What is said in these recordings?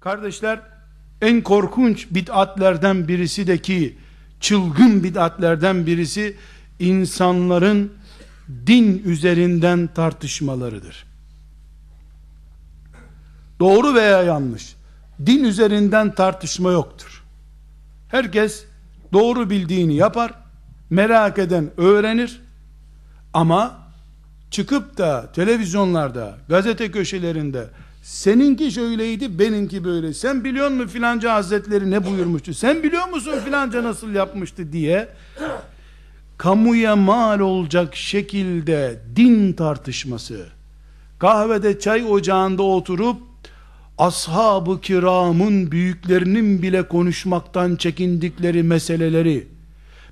Kardeşler, en korkunç bid'atlerden birisi de ki, çılgın bid'atlerden birisi, insanların din üzerinden tartışmalarıdır. Doğru veya yanlış, din üzerinden tartışma yoktur. Herkes doğru bildiğini yapar, merak eden öğrenir, ama çıkıp da televizyonlarda, gazete köşelerinde seninki şöyleydi, benimki böyle. Sen biliyor musun filanca hazretleri ne buyurmuştu? Sen biliyor musun filanca nasıl yapmıştı diye kamuya mal olacak şekilde din tartışması, kahvede çay ocağında oturup ashab-ı kiramın büyüklerinin bile konuşmaktan çekindikleri meseleleri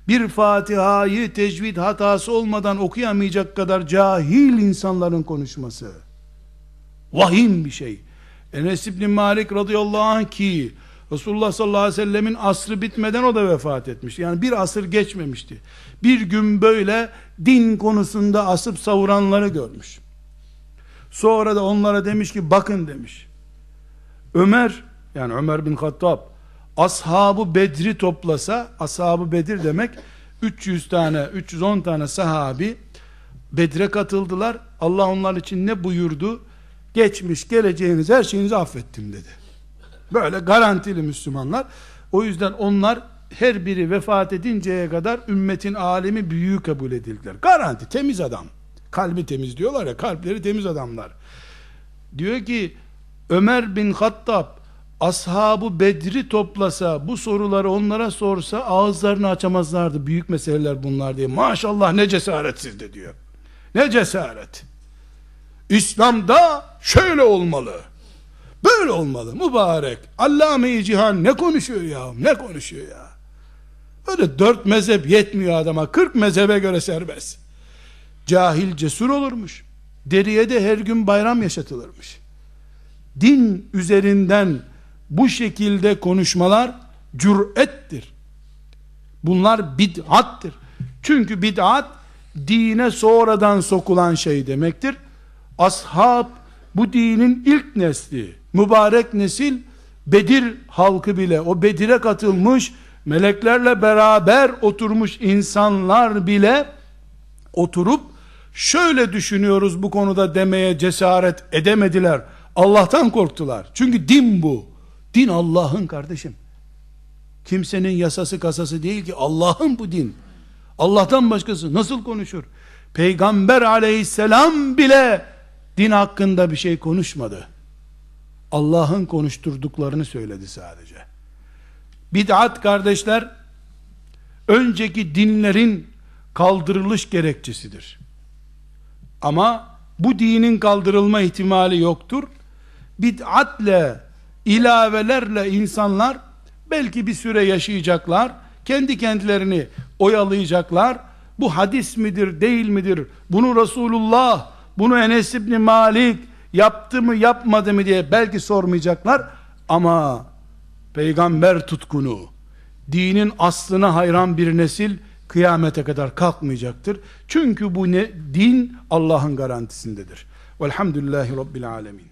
bir Fatiha'yı tecvid hatası olmadan okuyamayacak kadar cahil insanların konuşması. Vahim bir şey. Enes İbni Malik radıyallahu anh ki Resulullah sallallahu aleyhi ve sellemin asrı bitmeden o da vefat etmiş. Yani bir asır geçmemişti. Bir gün böyle din konusunda asıp savuranları görmüş. Sonra da onlara demiş ki bakın demiş. Ömer yani Ömer bin Hattab ashabı Bedri toplasa, ashabı Bedir demek 300 tane, 310 tane sahabi Bedre katıldılar. Allah onlar için ne buyurdu? Geçmiş, geleceğiniz her şeyinizi affettim dedi. Böyle garantili Müslümanlar. O yüzden onlar her biri vefat edinceye kadar ümmetin alemi büyüğü kabul edildiler. Garanti, temiz adam. Kalbi temiz diyorlar ya, kalpleri temiz adamlar. Diyor ki, Ömer bin Hattab ashabı Bedri toplasa bu soruları onlara sorsa ağızlarını açamazlardı. Büyük meseleler bunlar diye. Maşallah ne cesaret sizde diyor. Ne cesaret. İslam'da şöyle olmalı. Böyle olmalı mübarek. Allame-i Cihan ne konuşuyor ya? Ne konuşuyor ya? Öyle dört mezhep yetmiyor adama. Kırk mezhebe göre serbest. Cahil cesur olurmuş. Deriye de her gün bayram yaşatılırmış. Din üzerinden bu şekilde konuşmalar cürettir. Bunlar bid'attır. Çünkü bid'at dine sonradan sokulan şey demektir. Ashab bu dinin ilk nesli, mübarek nesil Bedir halkı bile o Bedir'e katılmış meleklerle beraber oturmuş insanlar bile oturup şöyle düşünüyoruz bu konuda demeye cesaret edemediler. Allah'tan korktular. Çünkü din bu. Din Allah'ın kardeşim. Kimsenin yasası kasası değil ki Allah'ın bu din. Allah'tan başkası nasıl konuşur? Peygamber aleyhisselam bile din hakkında bir şey konuşmadı. Allah'ın konuşturduklarını söyledi sadece. Bid'at kardeşler önceki dinlerin kaldırılış gerekçesidir. Ama bu dinin kaldırılma ihtimali yoktur. Bid'atle ilavelerle insanlar belki bir süre yaşayacaklar. Kendi kendilerini oyalayacaklar. Bu hadis midir, değil midir? Bunu Resulullah, bunu Enes İbni Malik yaptı mı, yapmadı mı diye belki sormayacaklar. Ama peygamber tutkunu, dinin aslına hayran bir nesil kıyamete kadar kalkmayacaktır. Çünkü bu ne, din Allah'ın garantisindedir. Velhamdülillahi Rabbil Alemin.